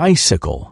icicle.